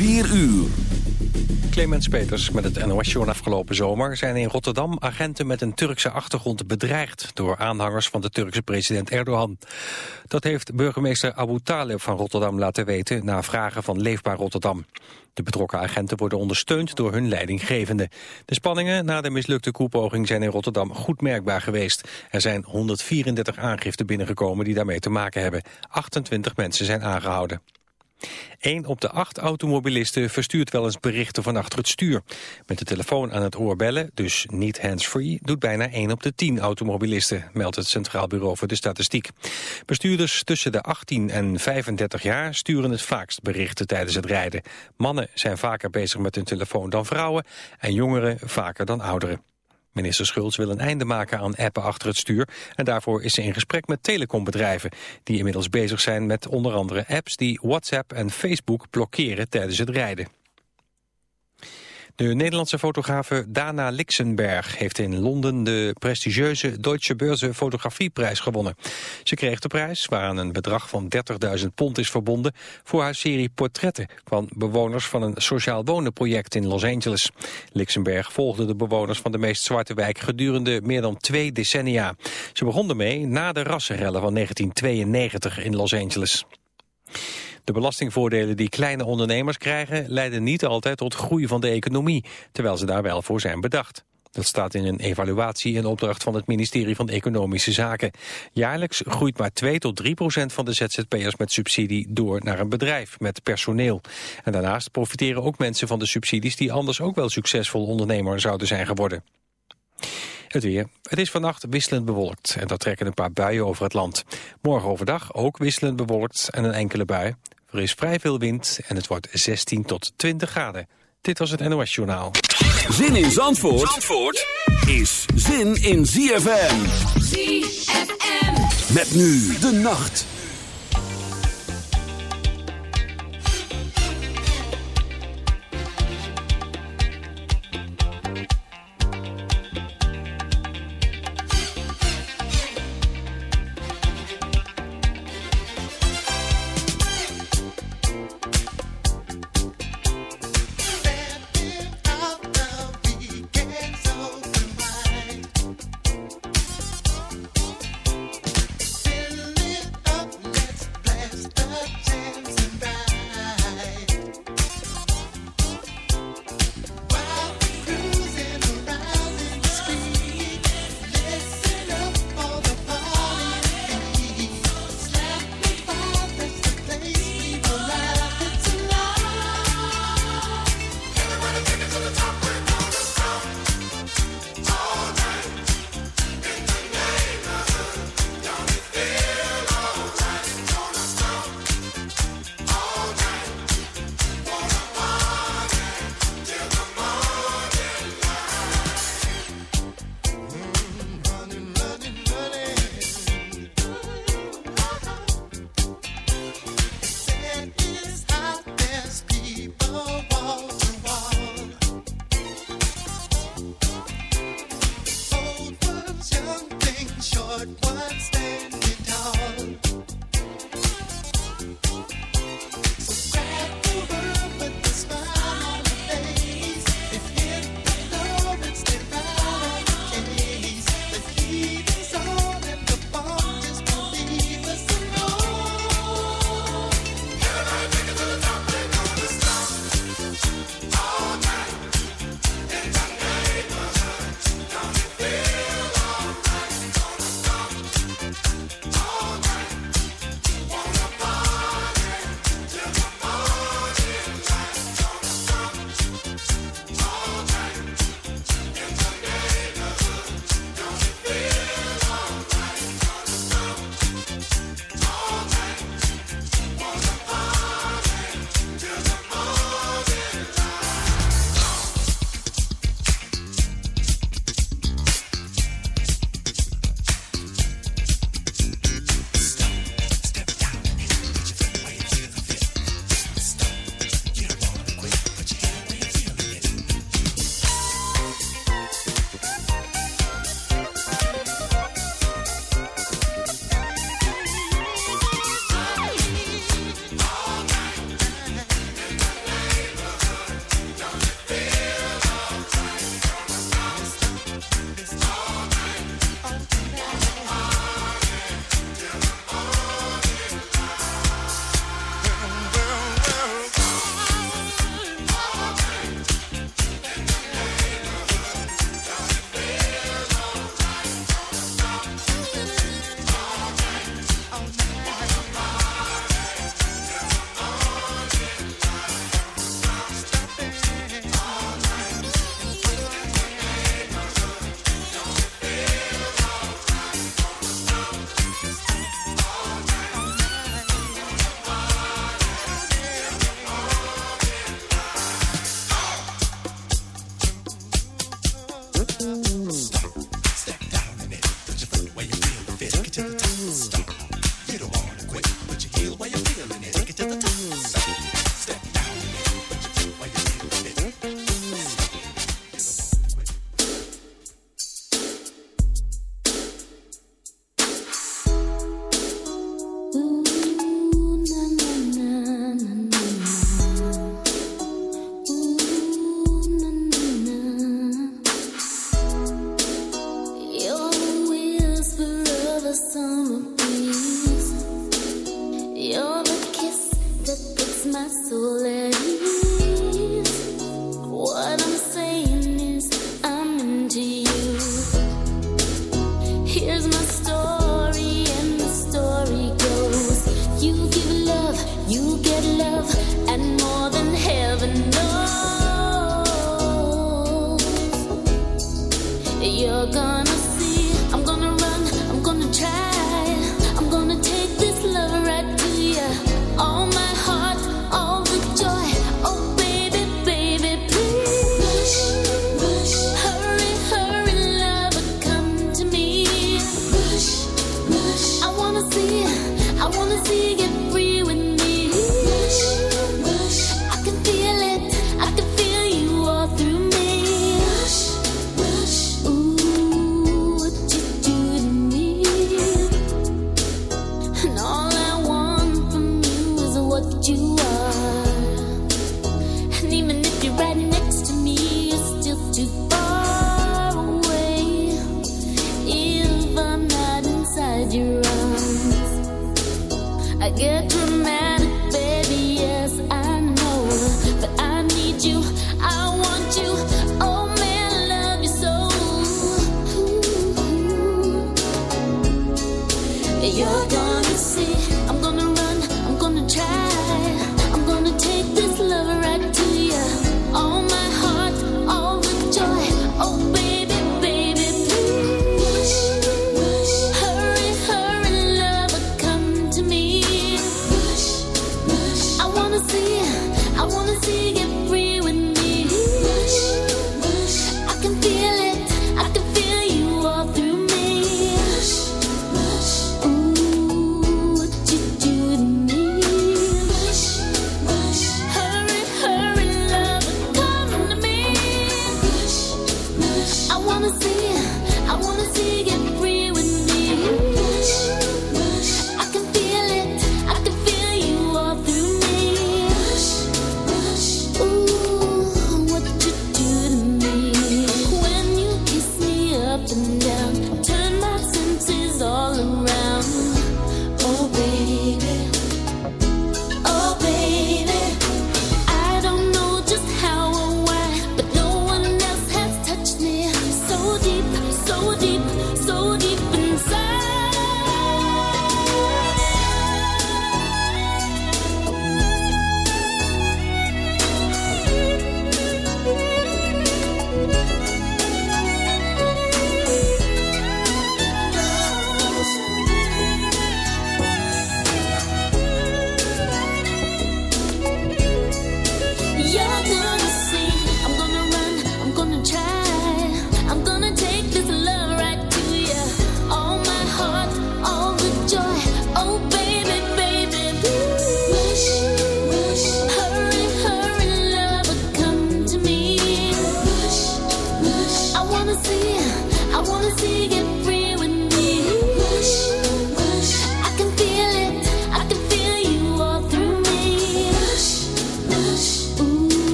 4 uur. Clemens Peters met het NOS-journaal afgelopen zomer... zijn in Rotterdam agenten met een Turkse achtergrond bedreigd... door aanhangers van de Turkse president Erdogan. Dat heeft burgemeester Abu Talib van Rotterdam laten weten... na vragen van Leefbaar Rotterdam. De betrokken agenten worden ondersteund door hun leidinggevende. De spanningen na de mislukte koepoging zijn in Rotterdam goed merkbaar geweest. Er zijn 134 aangiften binnengekomen die daarmee te maken hebben. 28 mensen zijn aangehouden. Eén op de acht automobilisten verstuurt wel eens berichten van achter het stuur. Met de telefoon aan het oor bellen, dus niet hands-free, doet bijna 1 op de 10 automobilisten, meldt het Centraal Bureau voor de Statistiek. Bestuurders tussen de 18 en 35 jaar sturen het vaakst berichten tijdens het rijden. Mannen zijn vaker bezig met hun telefoon dan vrouwen en jongeren vaker dan ouderen. Minister Schulz wil een einde maken aan appen achter het stuur... en daarvoor is ze in gesprek met telecombedrijven... die inmiddels bezig zijn met onder andere apps die WhatsApp en Facebook blokkeren tijdens het rijden. De Nederlandse fotografe Dana Lixenberg heeft in Londen de prestigieuze Deutsche Börse Fotografieprijs gewonnen. Ze kreeg de prijs, waaraan een bedrag van 30.000 pond is verbonden, voor haar serie portretten van bewoners van een sociaal wonenproject in Los Angeles. Lixenberg volgde de bewoners van de meest zwarte wijk gedurende meer dan twee decennia. Ze begon ermee na de rassenrellen van 1992 in Los Angeles. De belastingvoordelen die kleine ondernemers krijgen... leiden niet altijd tot groei van de economie, terwijl ze daar wel voor zijn bedacht. Dat staat in een evaluatie in opdracht van het ministerie van Economische Zaken. Jaarlijks groeit maar 2 tot 3 procent van de ZZP'ers met subsidie door naar een bedrijf met personeel. En daarnaast profiteren ook mensen van de subsidies die anders ook wel succesvol ondernemer zouden zijn geworden. Het weer. Het is vannacht wisselend bewolkt en dat trekken een paar buien over het land. Morgen overdag ook wisselend bewolkt en een enkele bui. Er is vrij veel wind en het wordt 16 tot 20 graden. Dit was het NOS Journaal. Zin in Zandvoort, Zandvoort is zin in ZFM. ZFM. Met nu de nacht.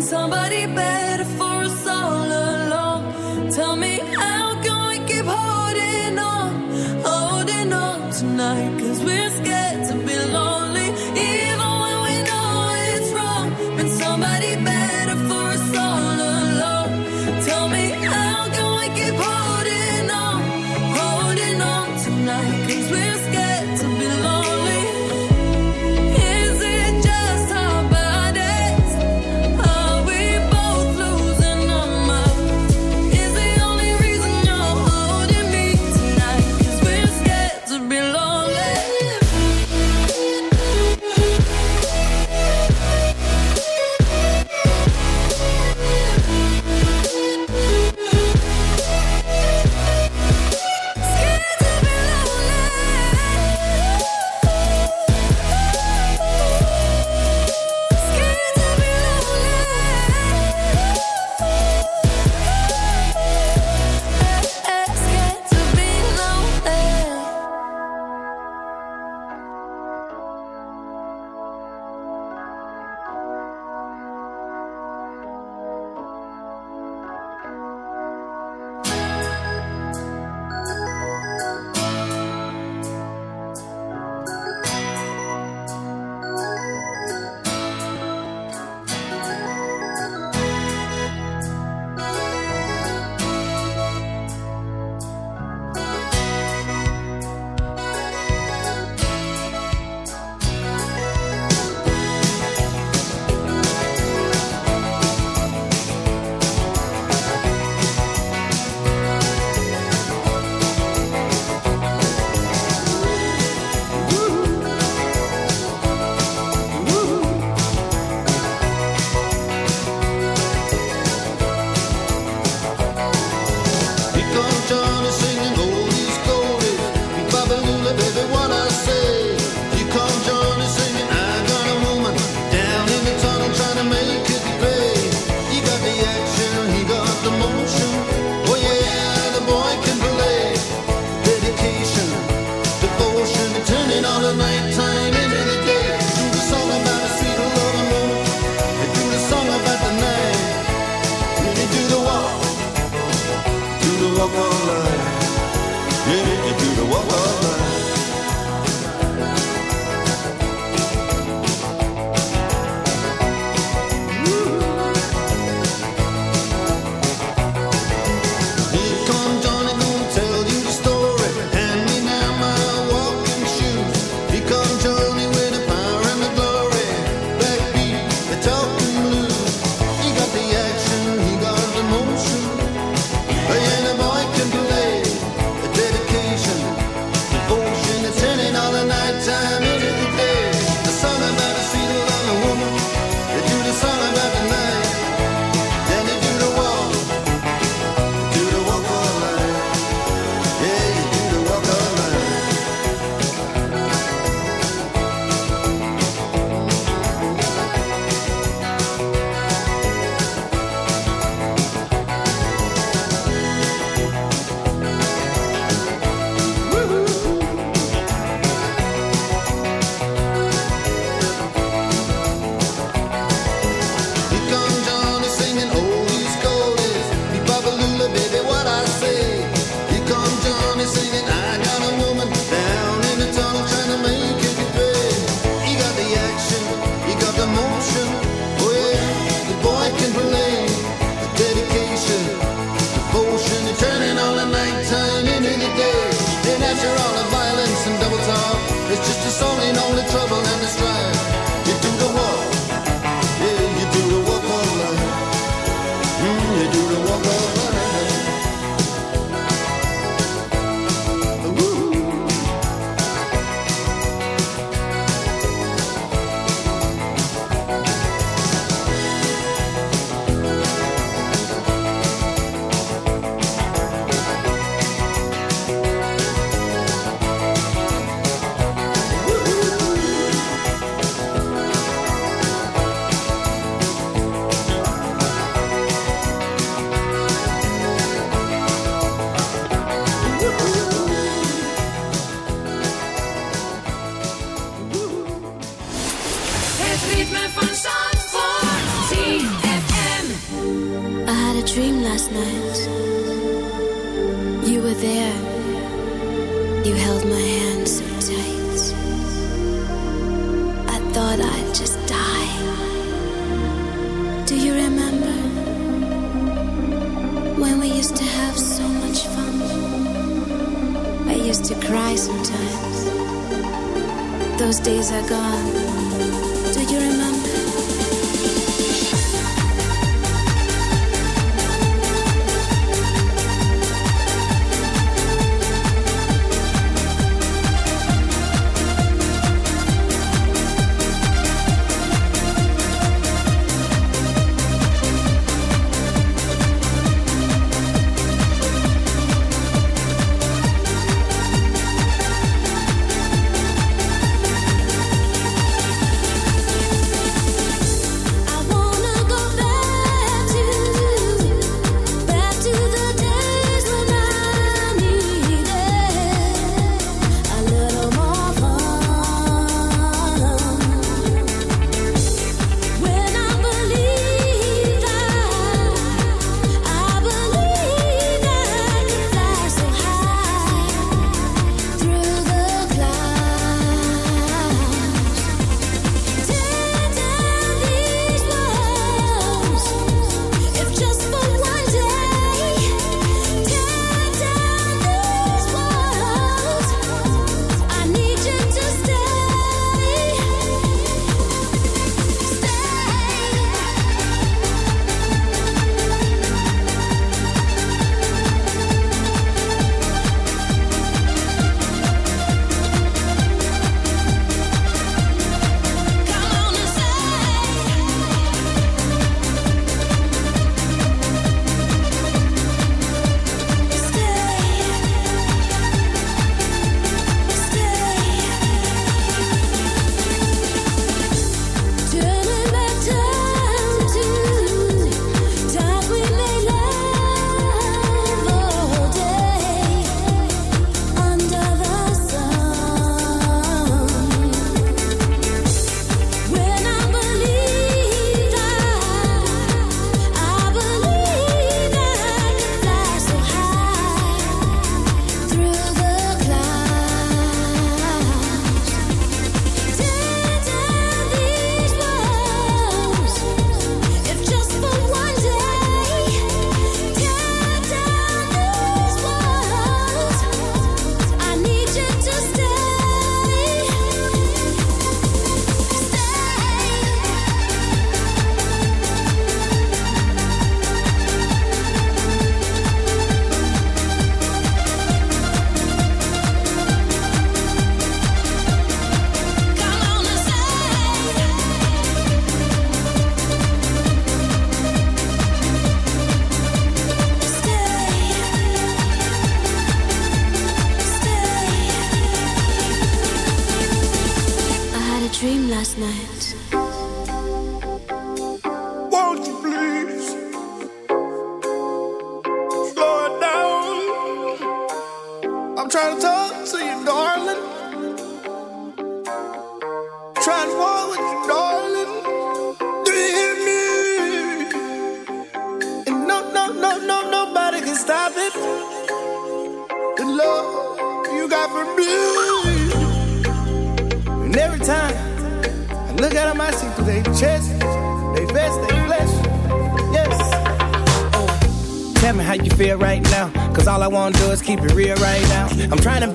somebody better.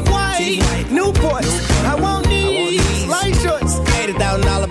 white,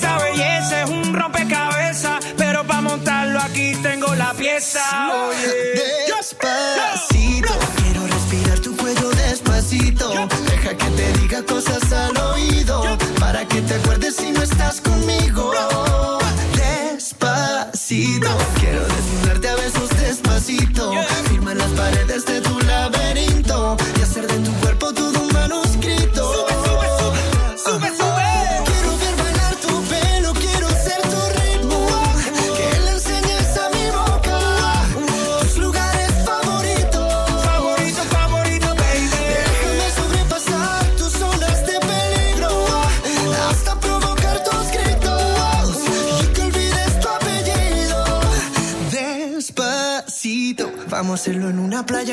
poquito. Y es que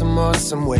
some more, some way.